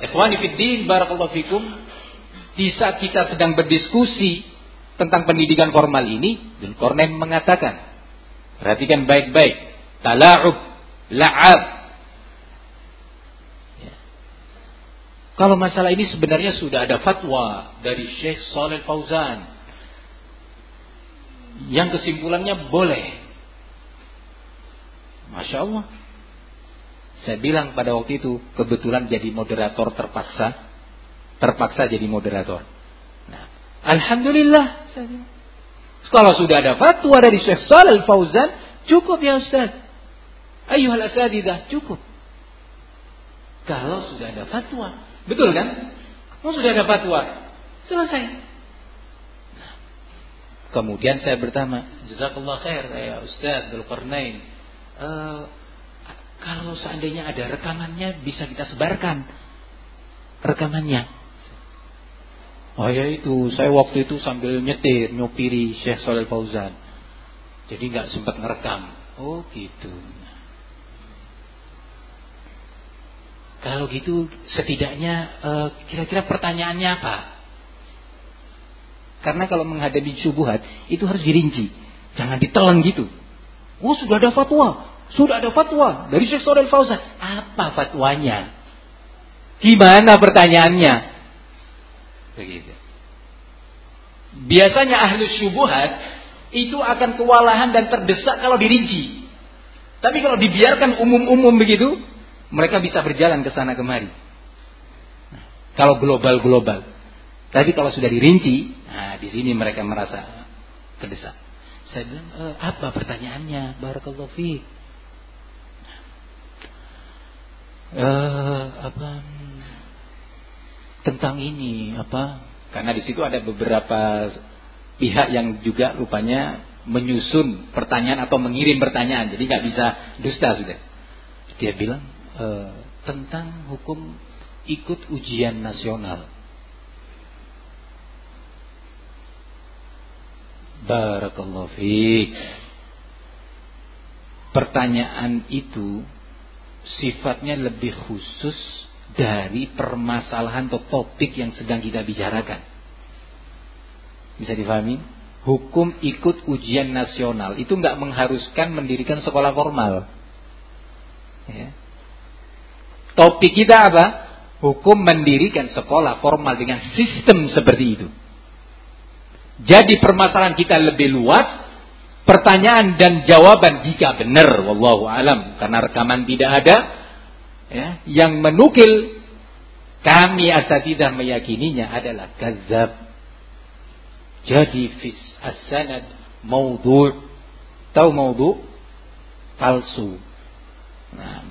Ikhwani fiddin barakallahu fikum. Di saat kita sedang berdiskusi tentang pendidikan formal ini, Dzulkarnain mengatakan, perhatikan baik-baik, tala'ub, la'ab. Ya. Kalau masalah ini sebenarnya sudah ada fatwa dari Syekh Saleh Fauzan yang kesimpulannya boleh. Masya Allah. Saya bilang pada waktu itu kebetulan jadi moderator terpaksa, terpaksa jadi moderator. Nah, Alhamdulillah. Kalau sudah ada fatwa dari Syekh Shalal Fauzan, cukup ya Ustaz. Ayuhal asadidah, cukup. Kalau sudah ada fatwa. Betul kan? Kalau sudah ada fatwa. Selesai. Nah, kemudian saya bertanya, Jazakallah khair ya Ustaz Dzulqarnain. Uh, kalau seandainya ada rekamannya bisa kita sebarkan rekamannya. Oh ya itu, saya waktu itu sambil nyetir, nyopiri Syekh Solel Fauzan. Jadi nggak sempat ngerekam. Oh gitu. Kalau gitu setidaknya eh, kira-kira pertanyaannya apa? Karena kalau menghadapi subuhat itu harus dirinci. Jangan ditelan gitu. Oh sudah ada fatwa. Sudah ada fatwa dari Syekh Shalal Fauzan. Apa fatwanya? Gimana pertanyaannya? Begitu. Biasanya ahli syubuhat itu akan kewalahan dan terdesak kalau dirinci. Tapi kalau dibiarkan umum-umum begitu, mereka bisa berjalan ke sana kemari. Kalau global-global. Tapi kalau sudah dirinci, nah di sini mereka merasa terdesak. Saya bilang, e, apa pertanyaannya? Barakallahu fiqh uh, apa? Tentang ini apa? Karena di situ ada beberapa pihak yang juga rupanya menyusun pertanyaan atau mengirim pertanyaan. Jadi nggak bisa dusta sudah. Dia bilang e, tentang hukum ikut ujian nasional. Barakallahu fiik. Pertanyaan itu sifatnya lebih khusus dari permasalahan atau topik yang sedang kita bicarakan. Bisa difahami? Hukum ikut ujian nasional itu nggak mengharuskan mendirikan sekolah formal. Ya. Topik kita apa? Hukum mendirikan sekolah formal dengan sistem seperti itu. Jadi permasalahan kita lebih luas pertanyaan dan jawaban jika benar wallahu alam karena rekaman tidak ada ya, yang menukil kami asatidah meyakininya adalah kazab jadi fis as-sanad maudhu tahu maudhu palsu. Nah,